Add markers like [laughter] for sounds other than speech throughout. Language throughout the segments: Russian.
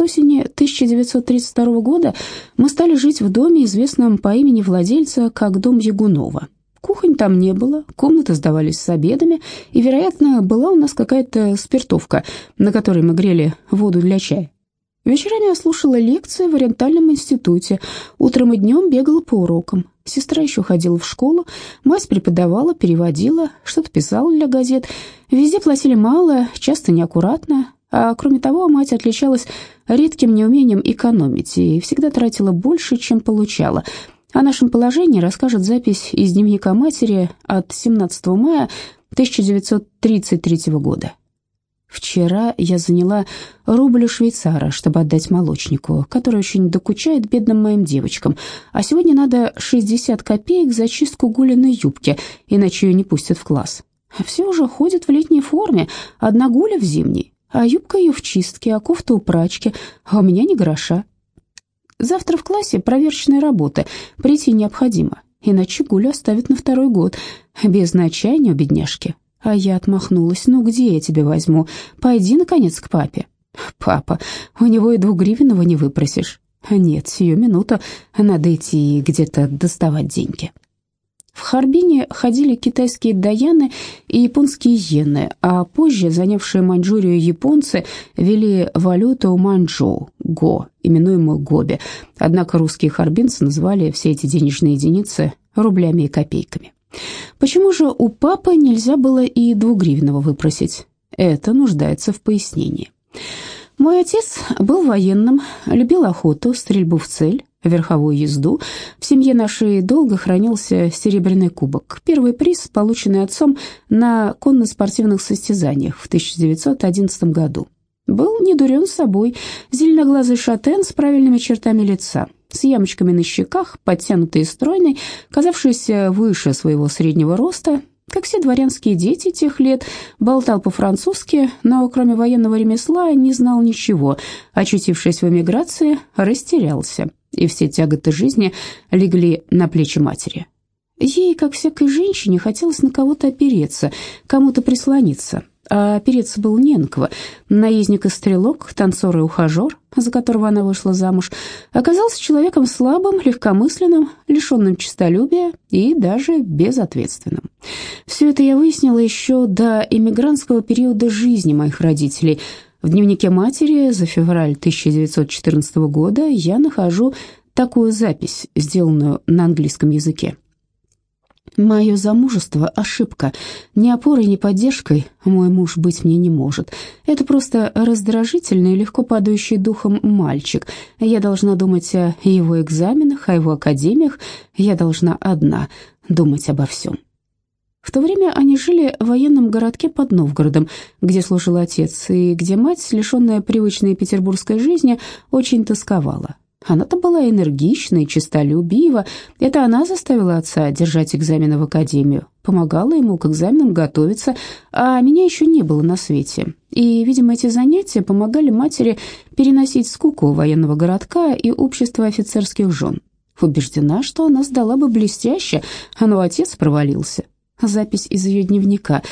с осени 1932 года мы стали жить в доме, известном по имени владельца как дом Ягунова. Кухонь там не было, комнаты сдавались с обедами, и, вероятно, была у нас какая-то спиртовка, на которой мы грели воду для чая. Вечерами я слушала лекции в Ориентальном институте, утром и днем бегала по урокам. Сестра еще ходила в школу, мать преподавала, переводила, что-то писала для газет. Везде платили мало, часто неаккуратно, а кроме того, мать отличалась редким неумением экономить и всегда тратила больше, чем получала – о нашем положении расскажет запись из дневника матери от 17 мая 1933 года. Вчера я заняла рубль у швейцара, чтобы отдать молочнику, который очень докучает бедным моим девочкам, а сегодня надо 60 копеек за чистку Гулиной юбки, иначе ее не пустят в класс. Все уже ходят в летней форме, одна Гуля в зимней, а юбка ее в чистке, а кофта у прачки, а у меня ни гроша. Завтра в классе проверочная работа, прийти необходимо, иначе Гулю оставят на второй год, без начаяния у бедняжки. А я отмахнулась, ну где я тебя возьму, пойди, наконец, к папе. Папа, у него и двугривенного не выпросишь. Нет, сию минуту надо идти где-то доставать деньги. В Харбине ходили китайские даяны и японские йены, а позже занявшие Маньчжурию японцы вели валюту маньчжоу, го, именуемую гоби. Однако русские харбинцы называли все эти денежные единицы рублями и копейками. Почему же у папы нельзя было и двугривенного выпросить? Это нуждается в пояснении. Мой отец был военным, любил охоту, стрельбу в цель, верховую езду. В семье нашей долго хранился серебряный кубок. Первый приз, полученный отцом на конно-спортивных состязаниях в 1911 году. Был не дурен собой, зеленоглазый шатен с правильными чертами лица, с ямочками на щеках, подтянутый и стройный, казавшийся выше своего среднего роста, как все дворянские дети тех лет, болтал по-французски, но кроме военного ремесла не знал ничего. Очутившись в эмиграции, растерялся и все тяготы жизни легли на плечи матери. Ей, как всякой женщине, хотелось на кого-то опереться, кому-то прислониться, а опереться был не на кого. Наездник и стрелок, танцор и ухажер, за которого она вышла замуж, оказался человеком слабым, легкомысленным, лишенным честолюбия и даже безответственным. Все это я выяснила еще до эмигрантского периода жизни моих родителей – в дневнике матери за февраль 1914 года я нахожу такую запись, сделанную на английском языке. «Мое замужество – ошибка. Ни опорой, ни поддержкой мой муж быть мне не может. Это просто раздражительный, легко падающий духом мальчик. Я должна думать о его экзаменах, о его академиях. Я должна одна думать обо всем». В то время они жили в военном городке под Новгородом, где служил отец, и где мать, лишенная привычной петербургской жизни, очень тосковала. Она-то была энергична и честолюбива. Это она заставила отца держать экзамены в академию, помогала ему к экзаменам готовиться, а меня еще не было на свете. И, видимо, эти занятия помогали матери переносить скуку военного городка и общества офицерских жен. Убеждена, что она сдала бы блестяще, но отец провалился. Запись из ее дневника.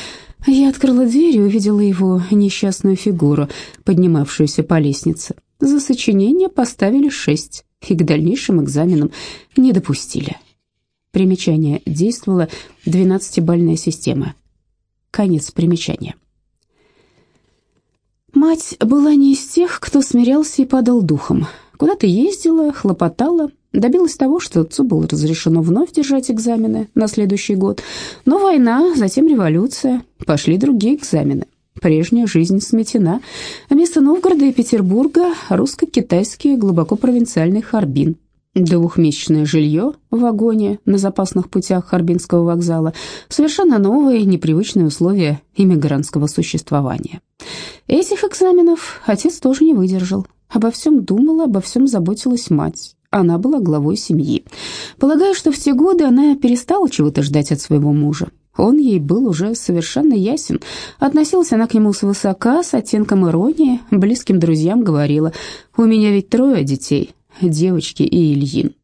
Я открыла дверь и увидела его несчастную фигуру, поднимавшуюся по лестнице. За сочинение поставили шесть и к дальнейшим экзаменам не допустили. Примечание. Действовала двенадцатибальная система. Конец примечания. Мать была не из тех, кто смирялся и падал духом. Куда-то ездила, хлопотала, Добилась того, что отцу было разрешено вновь держать экзамены на следующий год. Но война, затем революция, пошли другие экзамены. Прежняя жизнь сметена. Вместо Новгорода и Петербурга русско-китайский глубоко провинциальный Харбин. Двухмесячное жилье в вагоне на запасных путях Харбинского вокзала. Совершенно новые, непривычные условия иммигрантского существования. Этих экзаменов отец тоже не выдержал. Обо всем думала, обо всем заботилась мать. Она была главой семьи. Полагаю, что в те годы она перестала чего-то ждать от своего мужа. Он ей был уже совершенно ясен. Относилась она к нему свысока, с оттенком иронии, близким друзьям говорила, «У меня ведь трое детей, девочки и Ильин».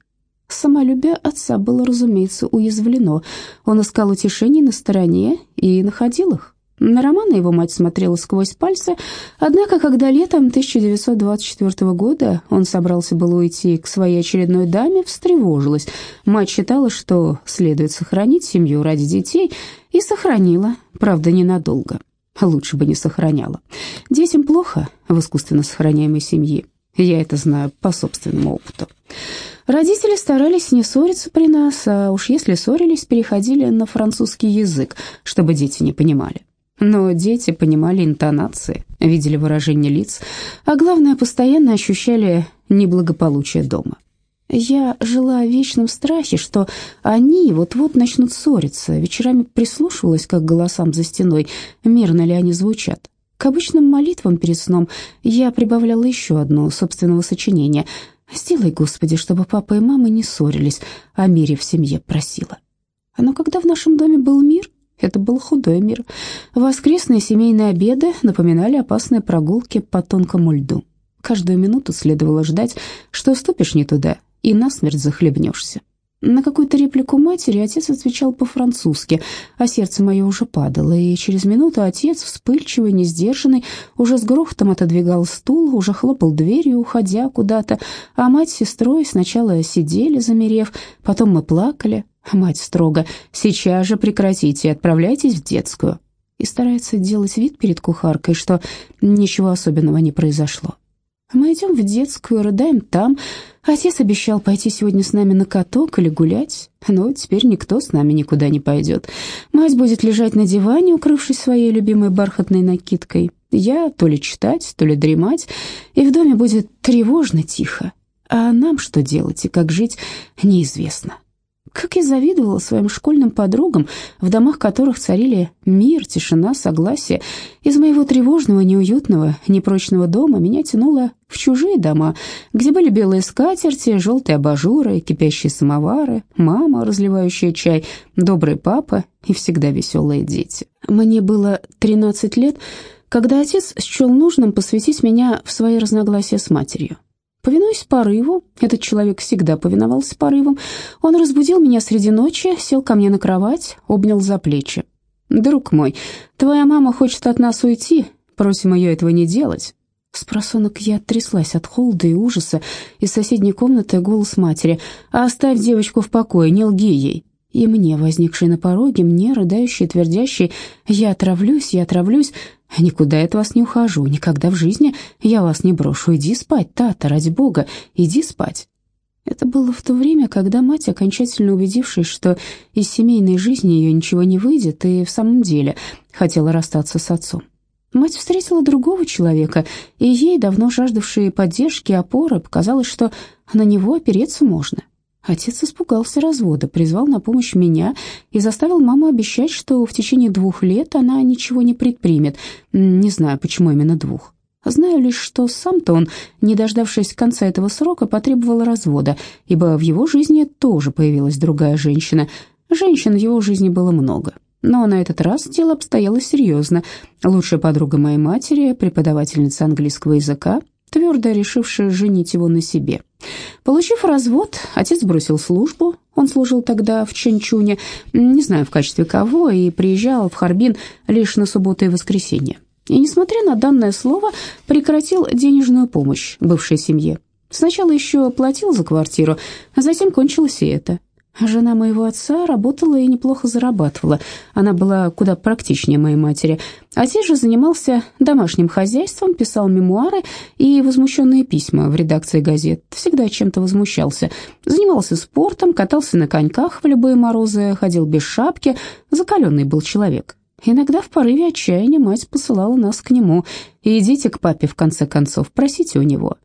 Самолюбие отца было, разумеется, уязвлено. Он искал утешений на стороне и находил их. На романа его мать смотрела сквозь пальцы, однако, когда летом 1924 года он собрался было уйти к своей очередной даме, встревожилась. Мать считала, что следует сохранить семью ради детей, и сохранила, правда, ненадолго. Лучше бы не сохраняла. Детям плохо в искусственно сохраняемой семье. Я это знаю по собственному опыту. Родители старались не ссориться при нас, а уж если ссорились, переходили на французский язык, чтобы дети не понимали. Но дети понимали интонации, видели выражение лиц, а главное, постоянно ощущали неблагополучие дома. Я жила в вечном страхе, что они вот-вот начнут ссориться. Вечерами прислушивалась к голосам за стеной, мирно ли они звучат. К обычным молитвам перед сном я прибавляла еще одно собственного сочинения. «Сделай, Господи, чтобы папа и мама не ссорились, о мире в семье просила». Но когда в нашем доме был мир, это был худой мир. Воскресные семейные обеды напоминали опасные прогулки по тонкому льду. Каждую минуту следовало ждать, что ступишь не туда и насмерть захлебнешься. На какую-то реплику матери отец отвечал по-французски, а сердце мое уже падало, и через минуту отец, вспыльчивый, несдержанный, уже с грохотом отодвигал стул, уже хлопал дверью, уходя куда-то, а мать с сестрой сначала сидели, замерев, потом мы плакали, мать строго «Сейчас же прекратите и отправляйтесь в детскую» и старается делать вид перед кухаркой, что ничего особенного не произошло. Мы идем в детскую, рыдаем там. Отец обещал пойти сегодня с нами на каток или гулять, но теперь никто с нами никуда не пойдет. Мать будет лежать на диване, укрывшись своей любимой бархатной накидкой. Я то ли читать, то ли дремать, и в доме будет тревожно тихо. А нам что делать и как жить, неизвестно. Как я завидовала своим школьным подругам, в домах которых царили мир, тишина, согласие. Из моего тревожного, неуютного, непрочного дома меня тянуло в чужие дома, где были белые скатерти, желтые абажуры, кипящие самовары, мама, разливающая чай, добрый папа и всегда веселые дети. Мне было 13 лет, когда отец счел нужным посвятить меня в свои разногласия с матерью. Повинуясь порыву, этот человек всегда повиновался порывам, он разбудил меня среди ночи, сел ко мне на кровать, обнял за плечи. «Друг мой, твоя мама хочет от нас уйти, просим ее этого не делать». С просонок я тряслась от холода и ужаса. Из соседней комнаты голос матери. «Оставь девочку в покое, не лги ей». И мне, возникшей на пороге, мне, рыдающей, твердящей, «Я отравлюсь, я отравлюсь», «Никуда я от вас не ухожу, никогда в жизни я вас не брошу. Иди спать, Тата, ради бога, иди спать». Это было в то время, когда мать, окончательно убедившись, что из семейной жизни ее ничего не выйдет, и в самом деле хотела расстаться с отцом. Мать встретила другого человека, и ей, давно жаждавшей поддержки опоры, показалось, что на него опереться можно. Отец испугался развода, призвал на помощь меня и заставил маму обещать, что в течение двух лет она ничего не предпримет. Не знаю, почему именно двух. Знаю лишь, что сам-то он, не дождавшись конца этого срока, потребовал развода, ибо в его жизни тоже появилась другая женщина. Женщин в его жизни было много. Но на этот раз дело обстояло серьезно. Лучшая подруга моей матери, преподавательница английского языка, твердо решившая женить его на себе. Получив развод, отец бросил службу, он служил тогда в Чанчуне, не знаю в качестве кого, и приезжал в Харбин лишь на субботу и воскресенье. И, несмотря на данное слово, прекратил денежную помощь бывшей семье. Сначала еще платил за квартиру, а затем кончилось и это. Жена моего отца работала и неплохо зарабатывала. Она была куда практичнее моей матери. Отец же занимался домашним хозяйством, писал мемуары и возмущенные письма в редакции газет. Всегда чем-то возмущался. Занимался спортом, катался на коньках в любые морозы, ходил без шапки. Закаленный был человек. Иногда в порыве отчаяния мать посылала нас к нему. «Идите к папе, в конце концов, просите у него».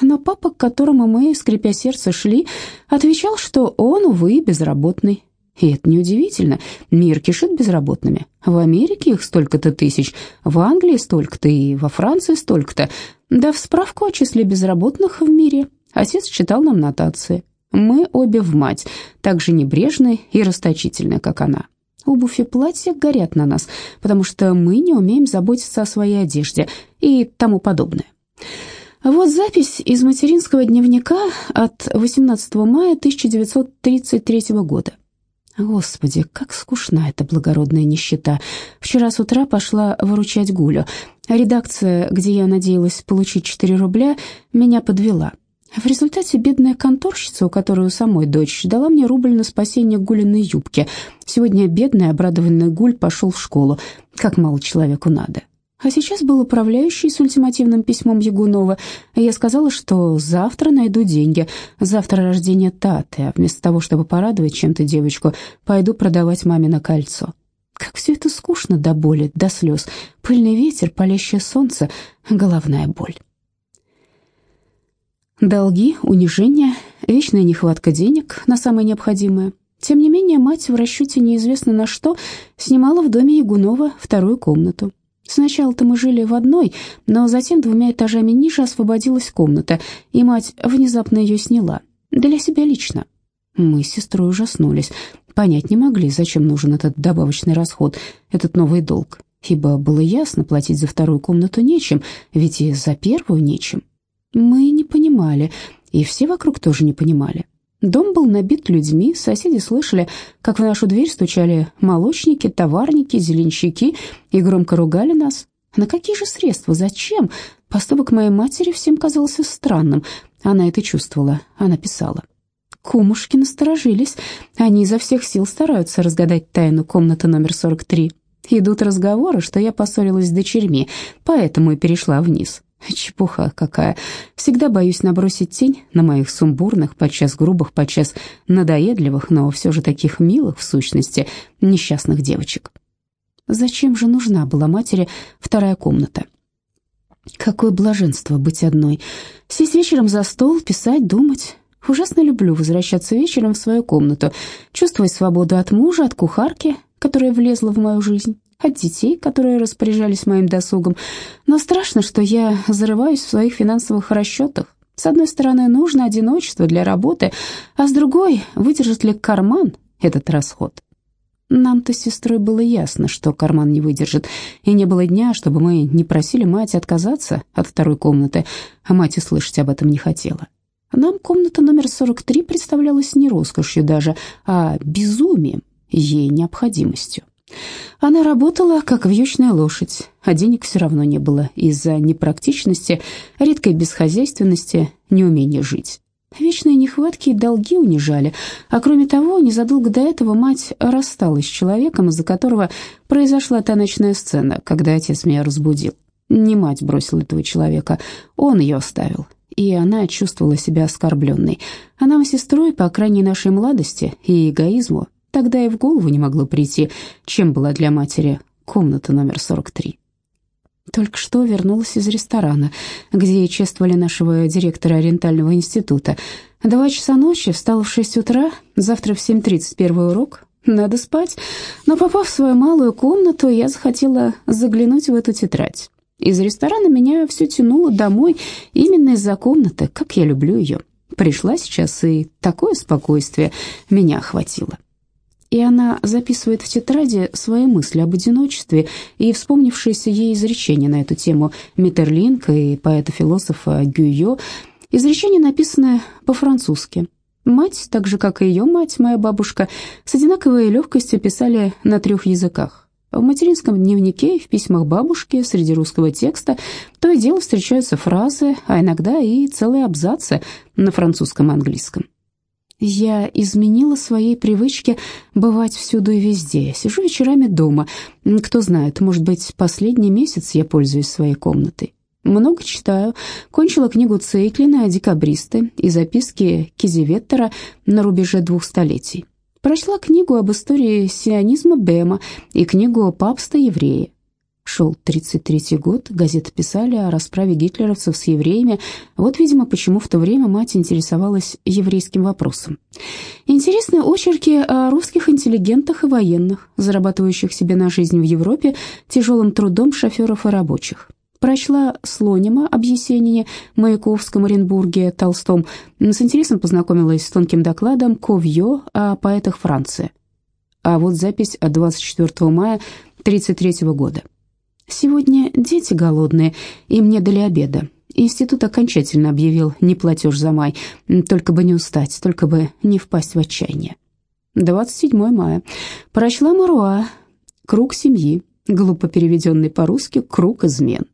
Но папа, к которому мы, скрипя сердце, шли, отвечал, что он, увы, безработный. И это неудивительно, мир кишит безработными. В Америке их столько-то тысяч, в Англии столько-то и во Франции столько-то. Да в справку о числе безработных в мире отец читал нам нотации. Мы обе в мать, так же небрежны и расточительны, как она. Обувь и платья горят на нас, потому что мы не умеем заботиться о своей одежде и тому подобное. Вот запись из материнского дневника от 18 мая 1933 года. Господи, как скучна эта благородная нищета. Вчера с утра пошла выручать Гулю. Редакция, где я надеялась получить 4 рубля, меня подвела. В результате бедная конторщица, у которой у самой дочь, дала мне рубль на спасение Гулиной юбки. Сегодня бедный, обрадованный Гуль пошел в школу. Как мало человеку надо. А сейчас был управляющий с ультимативным письмом Ягунова. Я сказала, что завтра найду деньги. Завтра рождение Таты, а вместо того, чтобы порадовать чем-то девочку, пойду продавать мамино кольцо. Как все это скучно до боли, до слез. Пыльный ветер, палящее солнце, головная боль. Долги, унижение, вечная нехватка денег на самое необходимое. Тем не менее, мать в расчете неизвестно на что снимала в доме Ягунова вторую комнату. Сначала-то мы жили в одной, но затем двумя этажами ниже освободилась комната, и мать внезапно ее сняла. Для себя лично. Мы с сестрой ужаснулись. Понять не могли, зачем нужен этот добавочный расход, этот новый долг. Ибо было ясно, платить за вторую комнату нечем, ведь и за первую нечем. Мы не понимали, и все вокруг тоже не понимали. Дом был набит людьми, соседи слышали, как в нашу дверь стучали молочники, товарники, зеленщики и громко ругали нас. На какие же средства? Зачем? Поступок моей матери всем казался странным. Она это чувствовала, она писала. Кумушки насторожились. Они изо всех сил стараются разгадать тайну комнаты номер 43. Идут разговоры, что я поссорилась с дочерьми, поэтому и перешла вниз. Чепуха какая. Всегда боюсь набросить тень на моих сумбурных, подчас грубых, подчас надоедливых, но все же таких милых, в сущности, несчастных девочек. Зачем же нужна была матери вторая комната? Какое блаженство быть одной. Сесть вечером за стол, писать, думать. Ужасно люблю возвращаться вечером в свою комнату, чувствовать свободу от мужа, от кухарки, которая влезла в мою жизнь от детей, которые распоряжались моим досугом. Но страшно, что я зарываюсь в своих финансовых расчетах. С одной стороны, нужно одиночество для работы, а с другой, выдержит ли карман этот расход? Нам-то с сестрой было ясно, что карман не выдержит, и не было дня, чтобы мы не просили мать отказаться от второй комнаты, а мать и слышать об этом не хотела. Нам комната номер 43 представлялась не роскошью даже, а безумием, ей необходимостью. Она работала, как вьючная лошадь, а денег все равно не было из-за непрактичности, редкой бесхозяйственности, неумения жить. Вечные нехватки и долги унижали, а кроме того, незадолго до этого мать рассталась с человеком, из-за которого произошла та ночная сцена, когда отец меня разбудил. Не мать бросила этого человека, он ее оставил, и она чувствовала себя оскорбленной. А нам с сестрой, по крайней нашей младости и эгоизму, Тогда и в голову не могло прийти, чем была для матери комната номер 43. Только что вернулась из ресторана, где чествовали нашего директора Ориентального института. Два часа ночи, встала в шесть утра, завтра в 7.30 первый урок, надо спать. Но попав в свою малую комнату, я захотела заглянуть в эту тетрадь. Из ресторана меня все тянуло домой именно из-за комнаты, как я люблю ее. Пришла сейчас, и такое спокойствие меня охватило и она записывает в тетради свои мысли об одиночестве и вспомнившееся ей изречение на эту тему Миттерлинка и поэта-философа Гюйо. Изречение написано по-французски. Мать, так же, как и ее мать, моя бабушка, с одинаковой легкостью писали на трех языках. В материнском дневнике в письмах бабушки среди русского текста то и дело встречаются фразы, а иногда и целые абзацы на французском и английском. Я изменила своей привычке бывать всюду и везде. Сижу вечерами дома. Кто знает, может быть, последний месяц я пользуюсь своей комнатой. Много читаю. Кончила книгу Цейклина «Декабристы» и записки Кизеветтера на рубеже двух столетий. Прочла книгу об истории сионизма Бема и книгу «Папство-евреи». Шел 33-й год, газеты писали о расправе гитлеровцев с евреями. Вот, видимо, почему в то время мать интересовалась еврейским вопросом. Интересные очерки о русских интеллигентах и военных, зарабатывающих себе на жизнь в Европе тяжелым трудом шоферов и рабочих. Прочла Слонима об Есенине, Маяковском, Оренбурге, Толстом. С интересом познакомилась с тонким докладом Ковье о поэтах Франции. А вот запись от 24 мая 1933 года. Сегодня дети голодные, им не дали обеда. Институт окончательно объявил неплатеж за май, только бы не устать, только бы не впасть в отчаяние. 27 мая. Прочла Маруа. Круг семьи. Глупо переведенный по-русски «круг измен».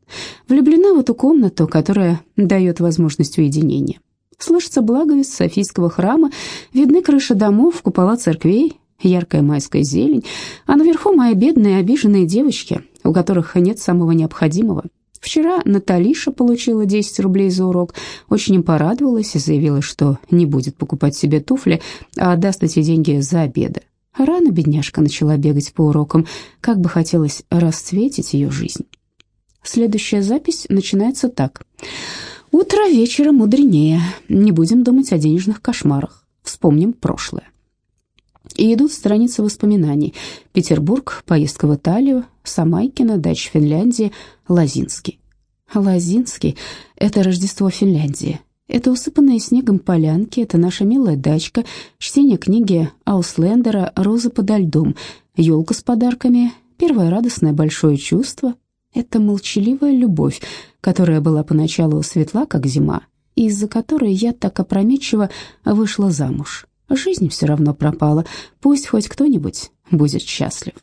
Влюблена в эту комнату, которая дает возможность уединения. Слышится благовест Софийского храма, видны крыши домов, купола церквей, яркая майская зелень, а наверху мои бедные обиженные девочки, у которых нет самого необходимого. Вчера Наталиша получила 10 рублей за урок, очень им порадовалась и заявила, что не будет покупать себе туфли, а отдаст эти деньги за обеды. Рано бедняжка начала бегать по урокам, как бы хотелось расцветить ее жизнь. Следующая запись начинается так. «Утро вечера мудренее. Не будем думать о денежных кошмарах. Вспомним прошлое». И идут страницы воспоминаний. Петербург, поездка в Италию, Самайкино, дача в Финляндии, Лазинский. Лазинский — это Рождество Финляндии. Это усыпанные снегом полянки, это наша милая дачка, чтение книги Ауслендера «Роза подо льдом», елка с подарками, первое радостное большое чувство. Это молчаливая любовь, которая была поначалу светла, как зима, из-за которой я так опрометчиво вышла замуж. Жизнь все равно пропала, пусть хоть кто-нибудь будет счастлив.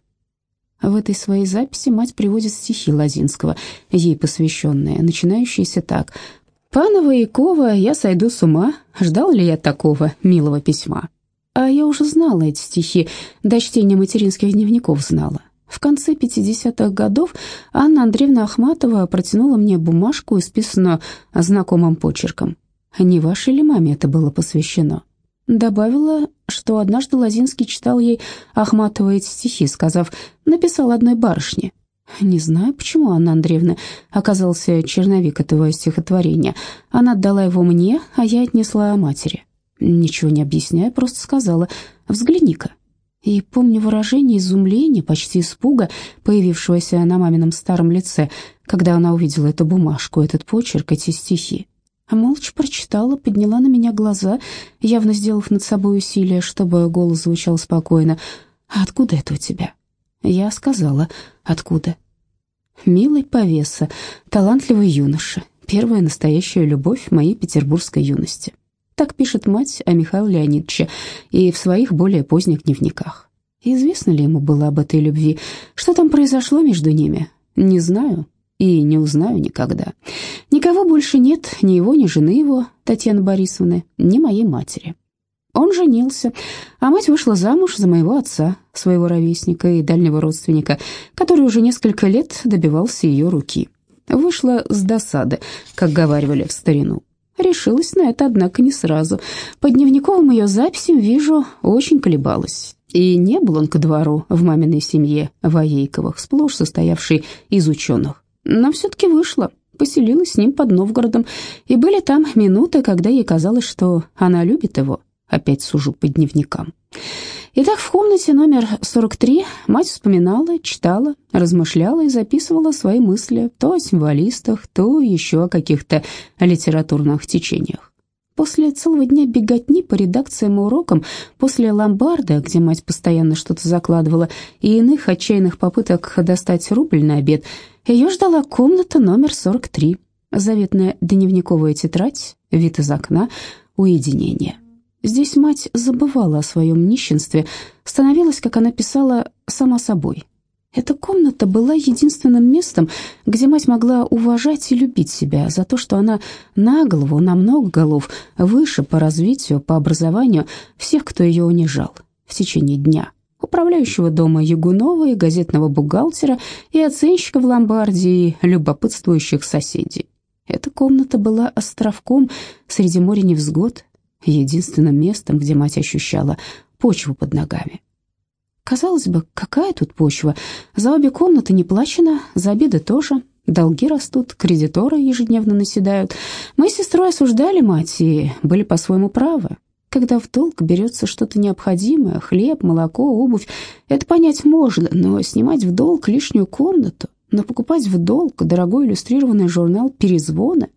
В этой своей записи мать приводит стихи Лазинского, ей посвященные, начинающиеся так – Панова и Кова, я сойду с ума, ждал ли я такого милого письма? А я уже знала эти стихи, до чтения материнских дневников знала. В конце 50-х годов Анна Андреевна Ахматова протянула мне бумажку, исписанную знакомым почерком. Не вашей ли маме это было посвящено? Добавила, что однажды Лозинский читал ей Ахматова эти стихи, сказав «написал одной барышне». Не знаю, почему Анна Андреевна оказался черновик этого стихотворения. Она отдала его мне, а я отнесла матери. Ничего не объясняя, просто сказала «взгляни-ка». И помню выражение изумления, почти испуга, появившегося на мамином старом лице, когда она увидела эту бумажку, этот почерк, эти стихи. А молча прочитала, подняла на меня глаза, явно сделав над собой усилие, чтобы голос звучал спокойно. «А откуда это у тебя?» Я сказала, откуда. Милый повеса, талантливый юноша, первая настоящая любовь моей петербургской юности. Так пишет мать о Михаиле Леонидовиче и в своих более поздних дневниках. Известно ли ему было об этой любви? Что там произошло между ними? Не знаю и не узнаю никогда. Никого больше нет, ни его, ни жены его, Татьяны Борисовны, ни моей матери. Он женился, а мать вышла замуж за моего отца, своего ровесника и дальнего родственника, который уже несколько лет добивался ее руки. Вышла с досады, как говаривали в старину. Решилась на это, однако, не сразу. По дневниковым ее записям вижу, очень колебалась. И не был он ко двору в маминой семье Воейковых, сплошь состоявшей из ученых. Но все-таки вышла, поселилась с ним под Новгородом, и были там минуты, когда ей казалось, что она любит его, Опять сужу по дневникам. Итак, в комнате номер 43 мать вспоминала, читала, размышляла и записывала свои мысли то о символистах, то еще о каких-то литературных течениях. После целого дня беготни по редакциям и урокам, после ломбарда, где мать постоянно что-то закладывала, и иных отчаянных попыток достать рубль на обед, ее ждала комната номер 43, заветная дневниковая тетрадь, вид из окна, уединение. Здесь мать забывала о своем нищенстве, становилась, как она писала, сама собой. Эта комната была единственным местом, где мать могла уважать и любить себя за то, что она на голову, на много голов, выше по развитию, по образованию всех, кто ее унижал в течение дня. Управляющего дома Ягунова и газетного бухгалтера, и оценщика в ломбарде, и любопытствующих соседей. Эта комната была островком среди моря невзгод, единственным местом, где мать ощущала почву под ногами. Казалось бы, какая тут почва? За обе комнаты не плачено, за обеды тоже. Долги растут, кредиторы ежедневно наседают. Мы с сестрой осуждали мать и были по-своему правы. Когда в долг берется что-то необходимое, хлеб, молоко, обувь, это понять можно, но снимать в долг лишнюю комнату но покупать в долг дорогой иллюстрированный журнал «Перезвоны».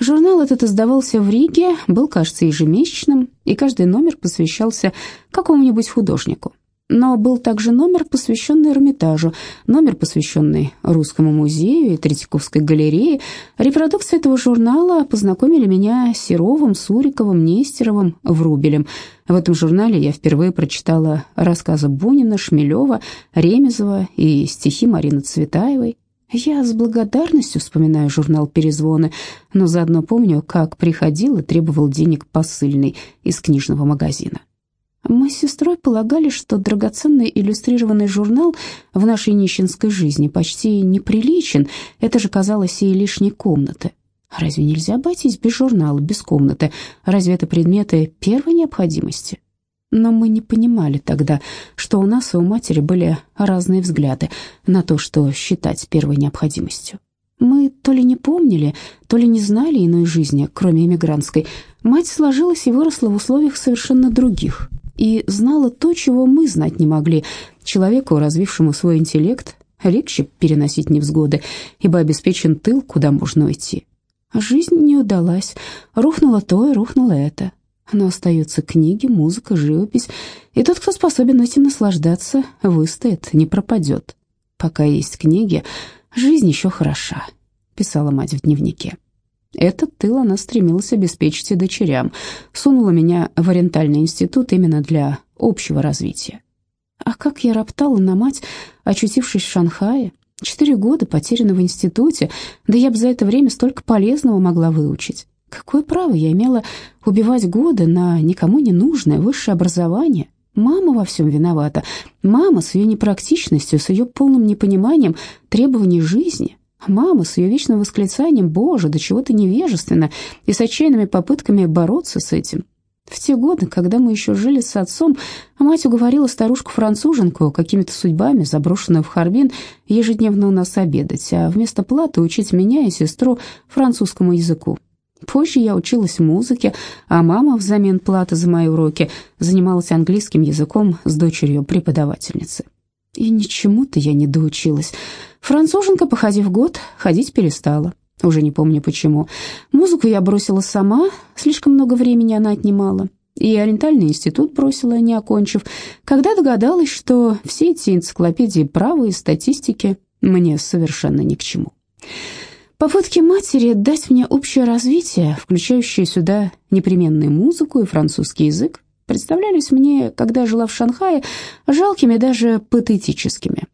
Журнал этот издавался в Риге, был, кажется, ежемесячным, и каждый номер посвящался какому-нибудь художнику. Но был также номер, посвященный Эрмитажу, номер, посвященный Русскому музею и Третьяковской галерее. Репродукции этого журнала познакомили меня с Серовым, Суриковым, Нестеровым, Врубелем. В этом журнале я впервые прочитала рассказы Бунина, Шмелева, Ремезова и стихи Марины Цветаевой. Я с благодарностью вспоминаю журнал «Перезвоны», но заодно помню, как приходил и требовал денег посыльный из книжного магазина. Мы с сестрой полагали, что драгоценный иллюстрированный журнал в нашей нищенской жизни почти неприличен, это же казалось и лишней комнаты. Разве нельзя обойтись без журнала, без комнаты? Разве это предметы первой необходимости? Но мы не понимали тогда, что у нас и у матери были разные взгляды на то, что считать первой необходимостью. Мы то ли не помнили, то ли не знали иной жизни, кроме эмигрантской. Мать сложилась и выросла в условиях совершенно других и знала то, чего мы знать не могли. Человеку, развившему свой интеллект, легче переносить невзгоды, ибо обеспечен тыл, куда можно уйти. Жизнь не удалась, рухнуло то и рухнуло это но остаются книги, музыка, живопись, и тот, кто способен этим наслаждаться, выстоит, не пропадет. Пока есть книги, жизнь еще хороша», — писала мать в дневнике. Этот тыл она стремилась обеспечить и дочерям, сунула меня в ориентальный институт именно для общего развития. А как я роптала на мать, очутившись в Шанхае, четыре года потеряна в институте, да я бы за это время столько полезного могла выучить. Какое право я имела убивать годы на никому не нужное высшее образование? Мама во всем виновата. Мама с ее непрактичностью, с ее полным непониманием требований жизни. Мама с ее вечным восклицанием «Боже, да чего ты невежественно!» и с отчаянными попытками бороться с этим. В те годы, когда мы еще жили с отцом, мать уговорила старушку-француженку какими-то судьбами, заброшенную в Харбин, ежедневно у нас обедать, а вместо платы учить меня и сестру французскому языку. Позже я училась музыке, а мама взамен платы за мои уроки занималась английским языком с дочерью преподавательницы. И ничему-то я не доучилась. Француженка, походив год, ходить перестала. Уже не помню почему. Музыку я бросила сама, слишком много времени она отнимала. И ориентальный институт бросила, не окончив, когда догадалась, что все эти энциклопедии права и статистики мне совершенно ни к чему. Попытки матери дать мне общее развитие, включающее сюда непременную музыку и французский язык, представлялись мне, когда жила в Шанхае, жалкими даже патетическими.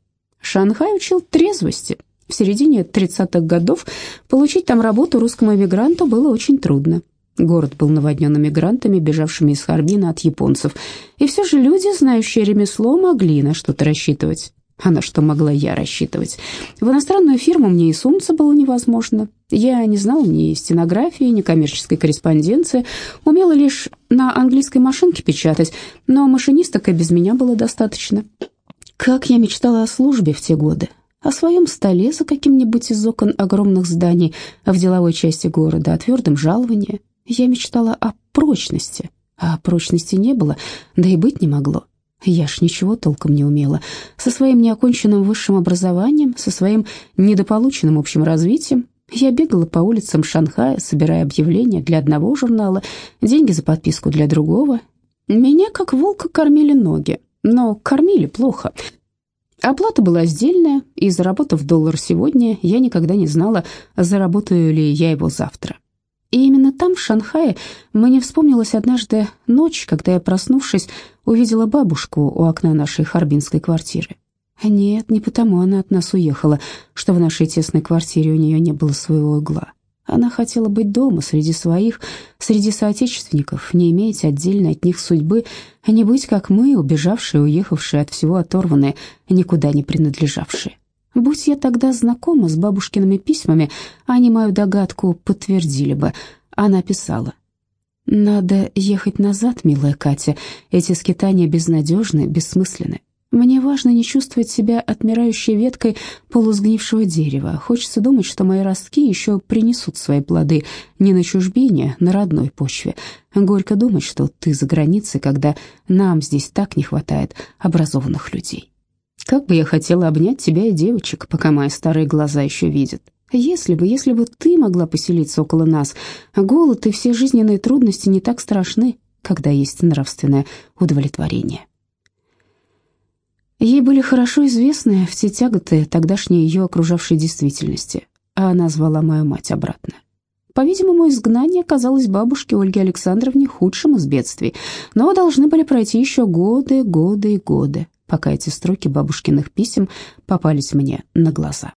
Шанхай учил трезвости. В середине 30-х годов получить там работу русскому эмигранту было очень трудно. Город был наводнен эмигрантами, бежавшими из Харбина от японцев. И все же люди, знающие ремесло, могли на что-то рассчитывать. А [laughs] на что могла я рассчитывать? В иностранную фирму мне и сунуться было невозможно. Я не знала ни стенографии, ни коммерческой корреспонденции, умела лишь на английской машинке печатать, но машинисток и без меня было достаточно. Как я мечтала о службе в те годы, о своем столе за каким-нибудь из окон огромных зданий в деловой части города, о твердом жаловании. Я мечтала о прочности, а прочности не было, да и быть не могло. Я ж ничего толком не умела. Со своим неоконченным высшим образованием, со своим недополученным общим развитием, я бегала по улицам Шанхая, собирая объявления для одного журнала, деньги за подписку для другого. Меня, как волка, кормили ноги, но кормили плохо. Оплата была сдельная, и, заработав доллар сегодня, я никогда не знала, заработаю ли я его завтра. И именно там, в Шанхае, мне вспомнилась однажды ночь, когда я, проснувшись, увидела бабушку у окна нашей харбинской квартиры. Нет, не потому она от нас уехала, что в нашей тесной квартире у нее не было своего угла. Она хотела быть дома, среди своих, среди соотечественников, не иметь отдельно от них судьбы, а не быть, как мы, убежавшие, уехавшие от всего оторванные, никуда не принадлежавшие. Будь я тогда знакома с бабушкиными письмами, они мою догадку подтвердили бы. Она писала. «Надо ехать назад, милая Катя. Эти скитания безнадежны, бессмысленны. Мне важно не чувствовать себя отмирающей веткой полусгнившего дерева. Хочется думать, что мои ростки еще принесут свои плоды не на чужбине, на родной почве. Горько думать, что ты за границей, когда нам здесь так не хватает образованных людей». Как бы я хотела обнять тебя и девочек, пока мои старые глаза еще видят. Если бы, если бы ты могла поселиться около нас, голод и все жизненные трудности не так страшны, когда есть нравственное удовлетворение. Ей были хорошо известны все тяготы тогдашней ее окружавшей действительности, а она звала мою мать обратно. По-видимому, изгнание казалось бабушке Ольге Александровне худшим из бедствий, но должны были пройти еще годы, годы и годы, пока эти строки бабушкиных писем попались мне на глаза.